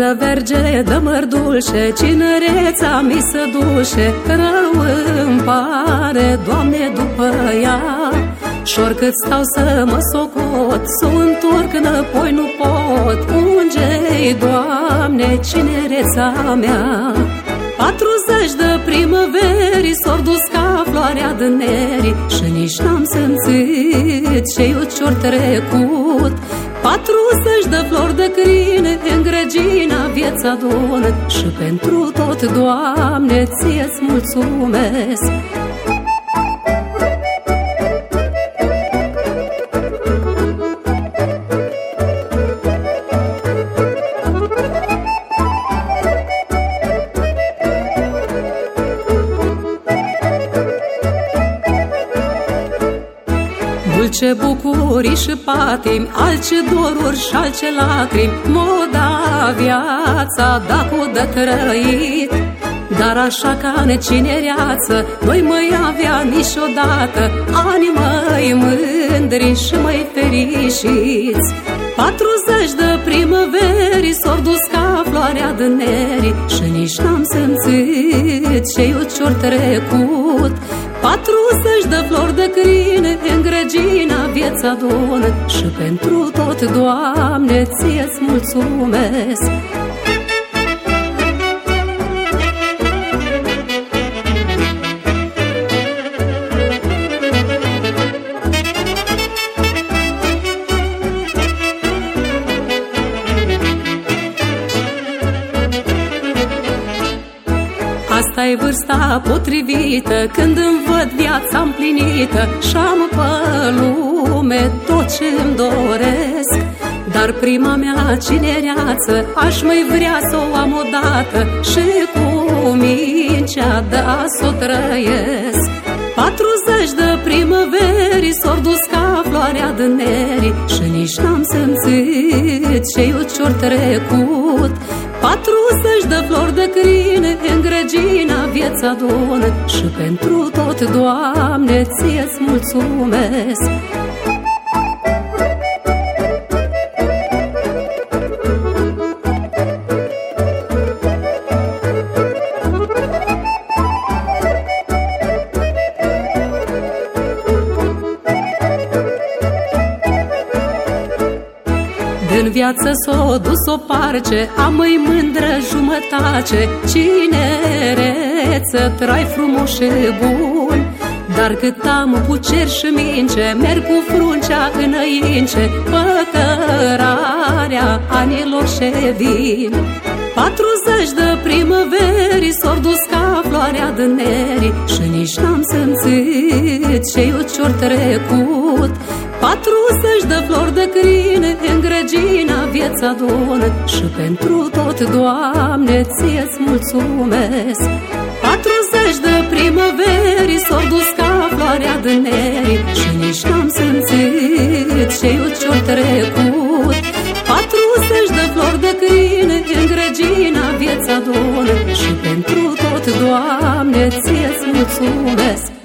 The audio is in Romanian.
Roză verge de măr dulce, cinereța mi se duce, Rău îmi pare, Doamne, după ea. Și oricât stau să mă socot, să o întorc înapoi nu pot. Unge-i, Doamne, cinereța mea. Patruzeci de primăveri s-or dus ca floarea de neri Și nici n-am simțit ce-i ucior trecut Patruzeci de flori de crine în grăgina vieța adun Și pentru tot, Doamne, ție-ți mulțumesc ce bucurii și patimi, alce doruri și alce lacrimi, moda viața, dacă de trăit. Dar așa ca necinereață, noi mai avea niciodată, ani mai mândri și mai fericiți. Patruzeci de primăveri s-or dus ca floarea de neri Și nici n-am simțit ce-i ucior trecut Patruzeci de flori de crine în grăgina vieța adun. Și pentru tot, Doamne, ție-ți mulțumesc asta e vârsta potrivită. Când îmi văd viața împlinită Și-am pe lume tot ce îmi doresc. Dar prima mea cinereață Aș mai vrea să o am odată. Și cu mincea da să o trăiesc. Patruzeci de primăveri S-or dus ca floarea de neri Și nici n-am simțit ce-i ucior trecut. Patruzeci de flori de crine în grăgina vieța adun Și pentru tot, Doamne, ție-ți mulțumesc În viață s-o dus o parce, am mai mândră jumătate. Cinereță, trai frumos și bun. Dar cât am pucer și mince, merg cu fruncea înainte. Păcărarea anilor și vin. Patruzeci de primăveri s-or dus ca floarea de neri Și nici n-am simțit ce-i ucior trecut Patruzeci de flori de crine în grăgina vieța adun Și pentru tot, Doamne, ție-ți mulțumesc. Patruzeci de primăveri s-or dus ca floarea de neri Și nici n-am simțit ce-i ucior trecut. Patruzeci de flori de crine în grăgina vieța adun Și pentru tot, Doamne, ție-ți mulțumesc